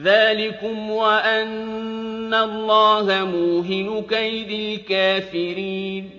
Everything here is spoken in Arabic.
ذَٰلِكُمْ وَأَنَّ اللَّهَ مُوهِنُ كَيْدِ الْكَافِرِينَ